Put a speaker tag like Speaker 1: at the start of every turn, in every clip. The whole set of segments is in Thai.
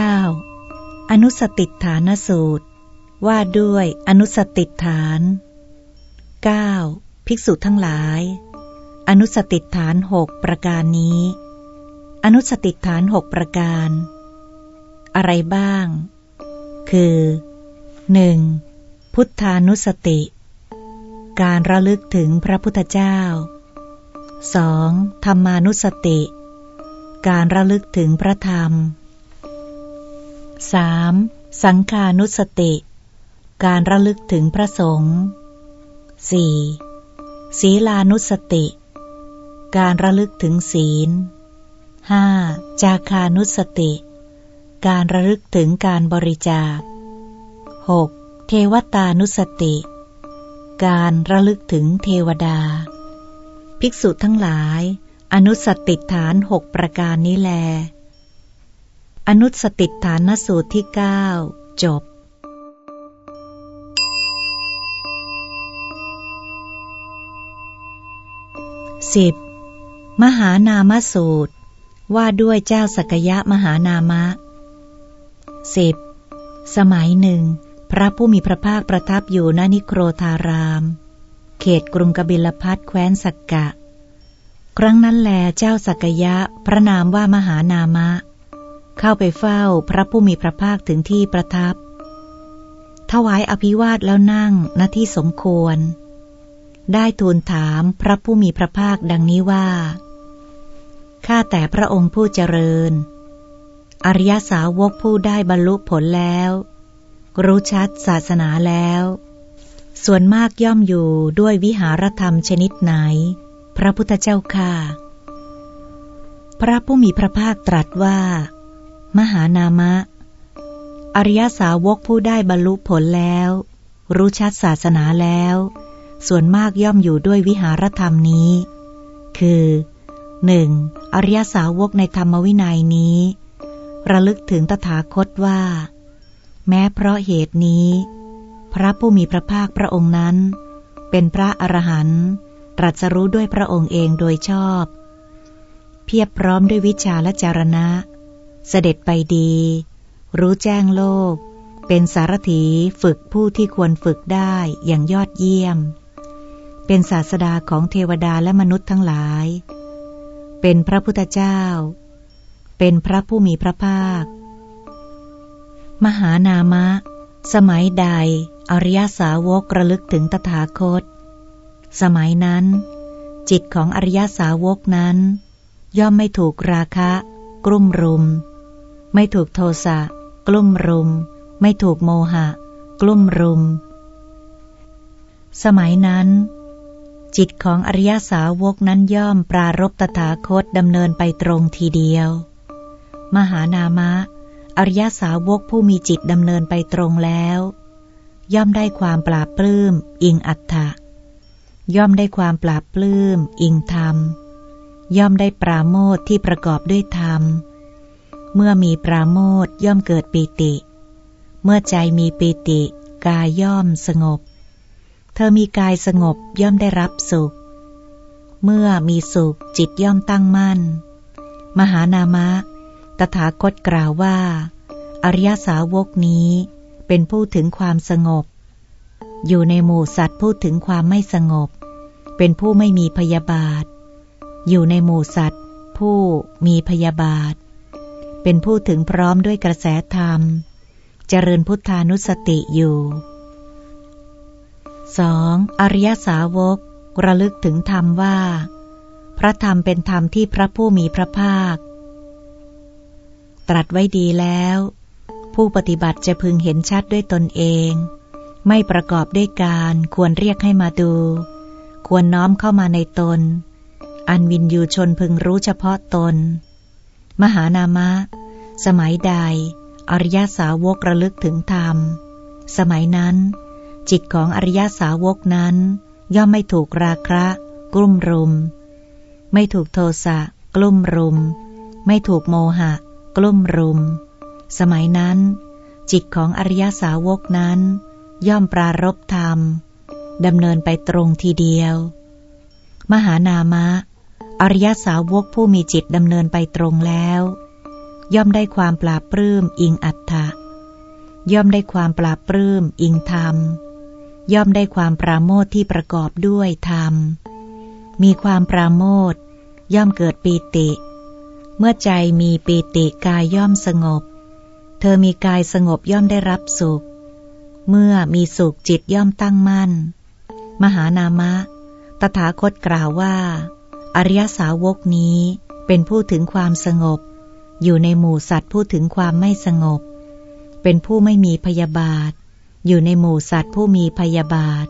Speaker 1: 9. อนุสติฐานสูตร ว่าด้วยอนุสติฐาน 9. ภิกษุทั้งหลาย อนุสติฐานหกประการนี้ อนุสติฐานหกประการ อะไรบ้าง คือ 1. พุทธานุสติ การระลึกถึงพระพุทธเจ้า 2. ธรรมานุสติ การระลึกถึงพระธรรม 3. สังขานุสติ การระลึกถึงพระสงฆ์ 4. ศีลานุสติ การระลึกถึงศีล 5. จาคานุสติ การระลึกถึงการบริจาค 6. เทวตานุสติ การระลึกถึงเทวดา ภิกษุทั้งหลาย อนุสติฐานหกประการนี้แล นุสติฐานสูตรที่เก้าจบสิบมหานามสูตร ว่าด้วยเจ้าสักยะมหานามะสิบสมัยหนึ่ง พระผู้มีพระภาคประทับอยู่ณนิโครธาราม เขตกรุงกบิลพัทแคว้นสักกะ ครั้งนั้นแลเจ้าสักยะ พระนามว่ามหานามะ เข้าไปเฝ้าพระผู้มีพระภาคถึงที่ประทับ ถวายอภิวาทแล้วนั่งณที่สมควร ได้ทูลถามพระผู้มีพระภาคดังนี้ว่า ข้าแต่พระองค์ผู้เจริญ อริยสาวกผู้ได้บรรลุผลแล้ว รู้ชัดศาสนาแล้ว ส่วนมากย่อมอยู่ด้วยวิหารธรรมชนิดไหน พระพุทธเจ้าค่ะพระผู้มีพระภาคตรัสว่า มหานามะ อริยสาวกผู้ได้บรรลุผลแล้ว รู้ชัดศาสนาแล้ว ส่วนมากย่อมอยู่ด้วยวิหารธรรมนี้ คือหนึ่งอริยสาวกในธรรมวินัยนี้ ระลึกถึงตถาคตว่า แม้เพราะเหตุนี้ พระผู้มีพระภาคพระองค์นั้น เป็นพระอรหันต์ตรัสรู้ด้วยพระองค์เองโดยชอบ เพียบพร้อมด้วยวิชาและจารณะ เสด็จไปดี รู้แจ้งโลก เป็นสารถีฝึกผู้ที่ควรฝึกได้อย่างยอดเยี่ยม เป็นศาสดาของเทวดาและมนุษย์ทั้งหลาย เป็นพระพุทธเจ้า เป็นพระผู้มีพระภาค มหานามะ สมัยใด อริยสาวกระลึกถึงตถาคต สมัยนั้น จิตของอริยสาวกนั้น ย่อมไม่ถูกราคะกลุ่มรุม ไม่ถูกโทสะกลุ่มรุม ไม่ถูกโมหะ กลุ่มรุม สมัยนั้น จิตของอริยสาวกนั้นย่อมปรารบตถาคตดำเนินไปตรงทีเดียว มหานามะ อริยสาวกผู้มีจิตดำเนินไปตรงแล้ว ย่อมได้ความปราบปลื้ม อิงอัตถะย่อมได้ความปราบปลื้ม อิงธรรม ย่อมได้ปราโมทที่ประกอบด้วยธรรม เมื่อมีปราโมทย่อมเกิดปีติ เมื่อใจมีปีติ กายย่อมสงบ เธอมีกายสงบย่อมได้รับสุข เมื่อมีสุขจิตย่อมตั้งมั่น มหานามะ ตถาคตกล่าวว่า อริยสาวกนี้เป็นผู้ถึงความสงบ อยู่ในหมู่สัตว์พูดถึงความไม่สงบ เป็นผู้ไม่มีพยาบาท อยู่ในหมู่สัตว์ผู้มีพยาบาท เป็นผู้ถึงพร้อมด้วยกระแสธรรม เจริญพุทธานุสติอยู่ 2. อริยสาวก ระลึกถึงธรรมว่า พระธรรมเป็นธรรมที่พระผู้มีพระภาค ตรัสไว้ดีแล้ว ผู้ปฏิบัติจะพึงเห็นชัดด้วยตนเอง ไม่ประกอบด้วยการควรเรียกให้มาดู ควรน้อมเข้ามาในตน อันวินยูชนพึงรู้เฉพาะตน มหานามะ สมัยใด อริยสาวกระลึกถึงธรรม สมัยนั้น จิตของอริยสาวกนั้น ย่อมไม่ถูกราคะ กลุ่มรุม ไม่ถูกโทสะ กลุ่มรุม ไม่ถูกโมหะ กลุ่มรุม สมัยนั้น จิตของอริยสาวกนั้น ย่อมปรารบธรรมดำเนินไปตรงทีเดียว มหานามะ อริยสาวกผู้มีจิตดำเนินไปตรงแล้ว ย่อมได้ความปราบปลื้มอิงอัตถะย่อมได้ความปราบปลื้มอิงธรรม ย่อมได้ความปราโมทที่ประกอบด้วยธรรม มีความปราโมทย่อมเกิดปีติ เมื่อใจมีปีติกายย่อมสงบ เธอมีกายสงบย่อมได้รับสุข เมื่อมีสุขจิตย่อมตั้งมั่น มหานามะ ตถาคตกล่าวว่า อริยสาวกนี้เป็นผู้ถึงความสงบ อยู่ในหมู่สัตว์ผู้ถึงความไม่สงบ เป็นผู้ไม่มีพยาบาท อยู่ในหมู่สัตว์ผู้มีพยาบาท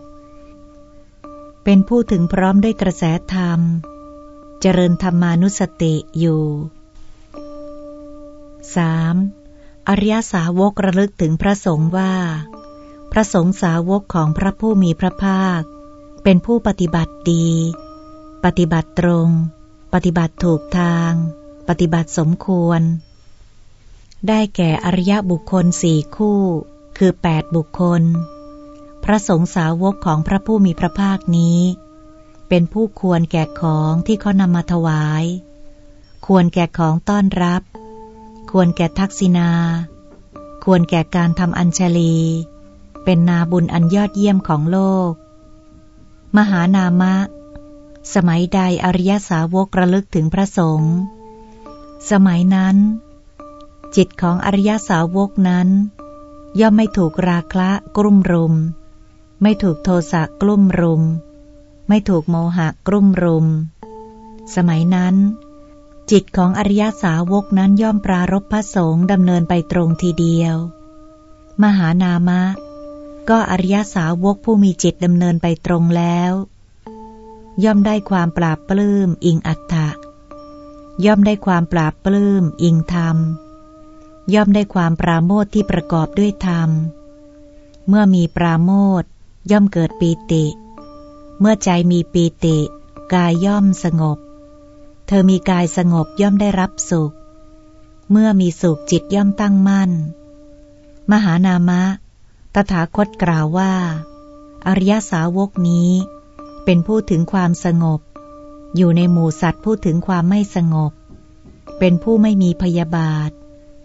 Speaker 1: เป็นผู้ถึงพร้อมด้วยกระแสธรรม เจริญธรรมานุสติอยู่ 3. อริยสาวกระลึกถึงพระสงฆ์ว่า พระสงฆ์สาวกของพระผู้มีพระภาค เป็นผู้ปฏิบัติดี ปฏิบัติตรง ปฏิบัติถูกทาง ปฏิบัติสมควร ได้แก่อริยบุคคลสี่คู่ คือแปดบุคคล พระสงฆ์สาวกของพระผู้มีพระภาคนี้ เป็นผู้ควรแก่ของที่เขานำมาถวาย ควรแก่ของต้อนรับ ควรแก่ทักษิณาควรแก่การทำอัญชลี เป็นนาบุญอันยอดเยี่ยมของโลก มหานามะ สมัยใดอริยสาวกระลึกถึงพระสงฆ์สมัยนั้น จิตของอริยสาวกนั้น ย่อมไม่ถูกราคะกลุ่มรุม ไม่ถูกโทสะกลุ่มรุม ไม่ถูกโมหะกลุ่มรุม สมัยนั้น จิตของอริยสาวกนั้นย่อมปรารบพระสงฆ์ดำเนินไปตรงทีเดียว มหานามะ ก็อริยสาวกผู้มีจิตดำเนินไปตรงแล้ว ย่อมได้ความปราบปลื้มอิงอัตถะย่อมได้ความปราบปลื้มอิงธรรม ย่อมได้ความปราโมทที่ประกอบด้วยธรรม เมื่อมีปราโมทย่อมเกิดปีติ เมื่อใจมีปีติ กายย่อมสงบ เธอมีกายสงบย่อมได้รับสุข เมื่อมีสุขจิตย่อมตั้งมั่น มหานามะ ตถาคตกล่าวว่า อริยสาวกนี้ เป็นผู้ถึงความสงบ อยู่ในหมู่สัตว์ผู้ถึงความไม่สงบ เป็นผู้ไม่มีพยาบาท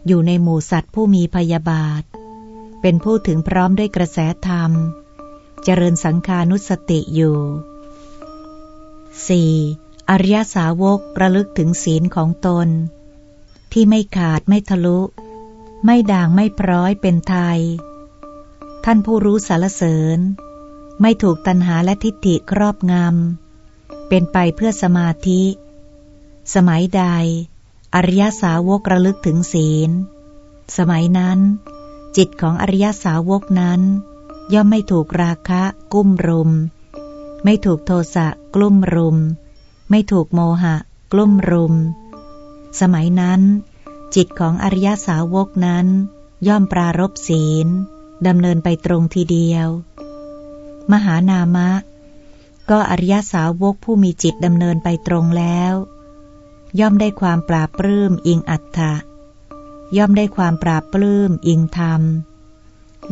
Speaker 1: อยู่ในหมู่สัตว์ผู้มีพยาบาท เป็นผู้ถึงพร้อมด้วยกระแสธรรม เจริญสังคานุสติอยู่ 4. อริยสาวกระลึกถึงศีลของตน ที่ไม่ขาดไม่ทะลุ ไม่ด่างไม่พร้อยเป็นไทย ท่านผู้รู้สารเสริญ ไม่ถูกตัณหาและทิฏฐิครอบงำ เป็นไปเพื่อสมาธิ สมัยใด อริยสาวกระลึกถึงศีล สมัยนั้น จิตของอริยสาวกนั้น ย่อมไม่ถูกราคะ กุ้มรุม ไม่ถูกโทสะกลุ่มรุม ไม่ถูกโมหะ กลุ่มรุม สมัยนั้น จิตของอริยสาวกนั้น ย่อมปรารบศีลดำเนินไปตรงทีเดียว มหานามะ ก็อริยสาวกผู้มีจิตดำเนินไปตรงแล้ว ย่อมได้ความปราบปลื้มอิงอัตถะย่อมได้ความปราบปลื้มอิงธรรม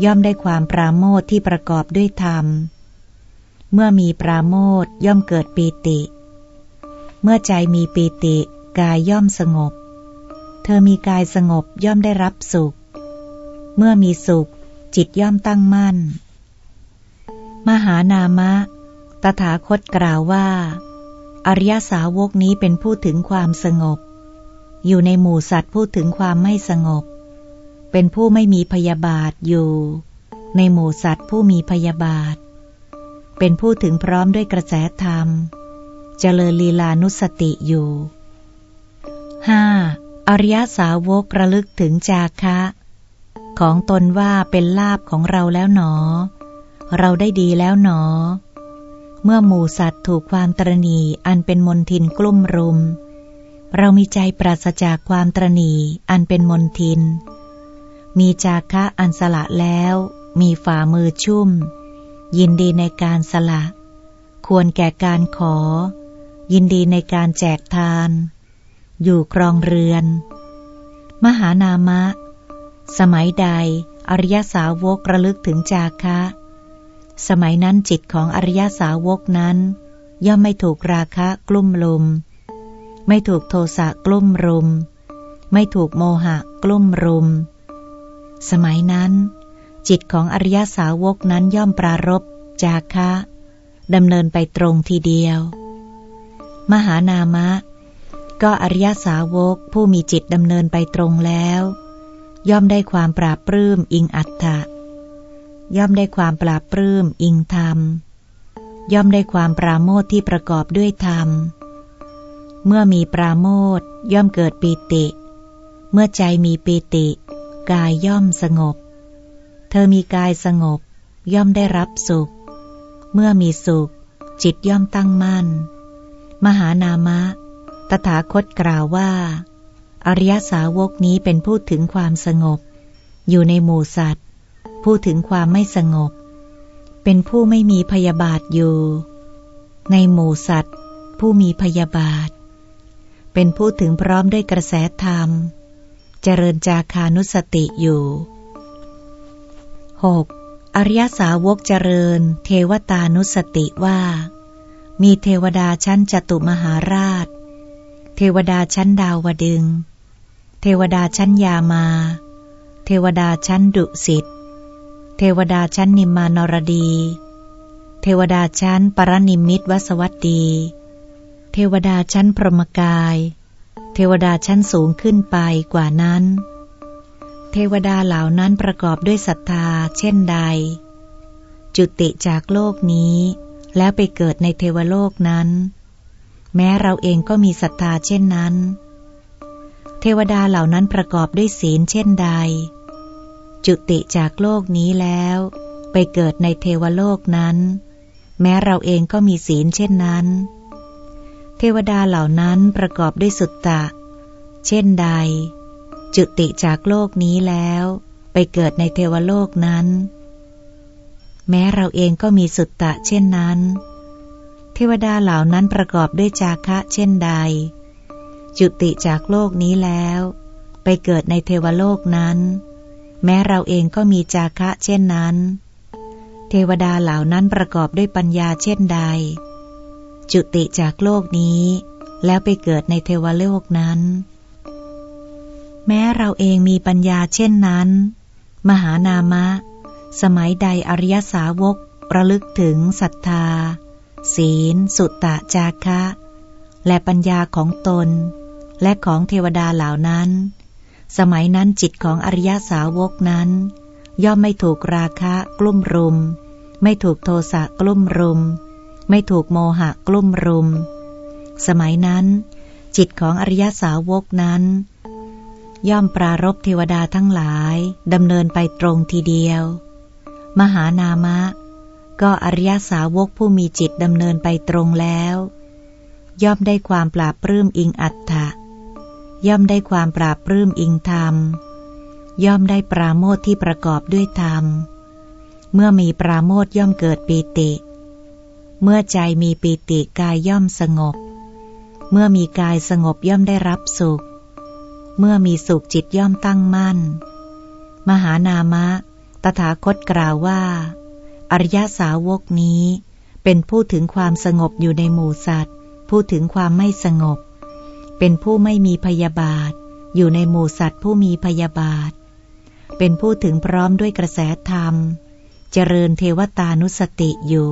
Speaker 1: ย่อมได้ความปราโมทที่ประกอบด้วยธรรม เมื่อมีปราโมทย่อมเกิดปีติ เมื่อใจมีปีติกายย่อมสงบ เธอมีกายสงบย่อมได้รับสุข เมื่อมีสุขจิตย่อมตั้งมั่น มหานามะ ตถาคตกล่าวว่า อริยสาวกนี้เป็นผู้ถึงความสงบ อยู่ในหมู่สัตว์ผู้ถึงความไม่สงบ เป็นผู้ไม่มีพยาบาทอยู่ ในหมู่สัตว์ผู้มีพยาบาท เป็นผู้ถึงพร้อมด้วยกระแสธรรม เจริญลีลานุสติอยู่ 5. อริยสาวกระลึกถึงจาคะ ของตนว่าเป็นลาบของเราแล้วหนอ เราได้ดีแล้วหนอ เมื่อหมูสัตว์ถูกความตรณีอันเป็นมนทินกลุ่มรุม เรามีใจปราศจากความตรณีอันเป็นมนทิน มีจาคะอันสละแล้ว มีฝ่ามือชุ่ม ยินดีในการสละ ควรแก่การขอ ยินดีในการแจกทาน อยู่ครองเรือน มหานามะ สมัยใดอริยสาวกระลึกถึงจาคะ สมัยนั้นจิตของอริยสาวกนั้น ย่อมไม่ถูกราคะกลุ่มลุม ไม่ถูกโทสะกลุ่มรุม ไม่ถูกโมหะกลุ่มรุม สมัยนั้น จิตของอริยสาวกนั้นย่อมปรารบจาคะดำเนินไปตรงทีเดียว มหานามะ ก็อริยสาวกผู้มีจิตดำเนินไปตรงแล้ว ย่อมได้ความปราบปลื้มอิงอัตถะ ย่อมได้ความปราบปลื้มอิงธรรม ย่อมได้ความปราโมทที่ประกอบด้วยธรรม เมื่อมีปราโมทย่อมเกิดปีติ เมื่อใจมีปีติ กายย่อมสงบ เธอมีกายสงบ ย่อมได้รับสุข เมื่อมีสุข จิตย่อมตั้งมั่น มหานามะ ตถาคตกล่าวว่า อริยสาวกนี้เป็นผู้ถึงความสงบ อยู่ในหมู่สัตว พูดถึงความไม่สงบ เป็นผู้ไม่มีพยาบาทอยู่ ในหมู่สัตว์ ผู้มีพยาบาท เป็นผู้ถึงพร้อมด้วยกระแสธรรม เจริญจาคานุสติอยู่ 6. อริยสาวกเจริญ เทวตานุสติว่า มีเทวดาชั้นจตุมหาราช เทวดาชั้นดาวดึง เทวดาชั้นยามา เทวดาชั้นดุสิต เทวดาชั้นนิมมานรดี เทวดาชั้นปรนิมิตวสวัสดี เทวดาชั้นพรหมกาย เทวดาชั้นสูงขึ้นไปกว่านั้น เทวดาเหล่านั้นประกอบด้วยศรัทธาเช่นใด จุติจากโลกนี้ แล้วไปเกิดในเทวโลกนั้น แม้เราเองก็มีศรัทธาเช่นนั้น เทวดาเหล่านั้นประกอบด้วยศีลเช่นใด จุติจากโลกนี้แล้ว ไปเกิดในเทวโลกนั้น แม้เราเองก็มีศีลเช่นนั้น เทวดาเหล่านั้นประกอบด้วยสุตตะ เช่นใด จุติจากโลกนี้แล้ว ไปเกิดในเทวโลกนั้น แม้เราเองก็มีสุตตะเช่นนั้น เทวดาเหล่านั้นประกอบด้วยจาคะเช่นใด จุติจากโลกนี้แล้ว ไปเกิดในเทวโลกนั้น แม้เราเองก็มีจาคะเช่นนั้น เทวดาเหล่านั้นประกอบด้วยปัญญาเช่นใด จุติจากโลกนี้ แล้วไปเกิดในเทวโลกนั้น แม้เราเองมีปัญญาเช่นนั้น มหานามะ สมัยใดอริยสาวกระลึกถึงศรัทธา ศีล สุตตะจาคะ และปัญญาของตน และของเทวดาเหล่านั้น สมัยนั้นจิตของอริยสาวกนั้น ย่อมไม่ถูกราคะกลุ่มรุม ไม่ถูกโทสะกลุ่มรุม ไม่ถูกโมหะกลุ่มรุม สมัยนั้น จิตของอริยสาวกนั้น ย่อมปรารบเทวดาทั้งหลายดำเนินไปตรงทีเดียว มหานามะ ก็อริยสาวกผู้มีจิตดำเนินไปตรงแล้ว ย่อมได้ความปราบปลื้มอิงอัตถะ ย่อมได้ความปราบปลื้มอิงธรรม ย่อมได้ปราโมทที่ประกอบด้วยธรรม เมื่อมีปราโมทย่อมเกิดปีติ เมื่อใจมีปีติกายย่อมสงบ เมื่อมีกายสงบย่อมได้รับสุข เมื่อมีสุขจิตย่อมตั้งมั่น มหานามะ ตถาคตกล่าวว่า อริยสาวกนี้เป็นผู้ถึงความสงบอยู่ในหมู่สัตว์ ผู้ถึงความไม่สงบ เป็นผู้ไม่มีพยาบาท อยู่ในหมู่สัตว์ผู้มีพยาบาท เป็นผู้ถึงพร้อมด้วยกระแสธรรม เจริญเทวตานุสติอยู่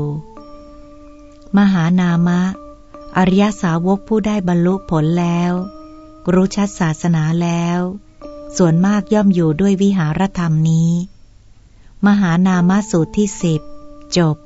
Speaker 1: มหานามะ อริยสาวกผู้ได้บรรลุผลแล้ว รู้ชัดศาสนาแล้ว ส่วนมากย่อมอยู่ด้วยวิหารธรรมนี้ มหานามสูตรที่สิบจบ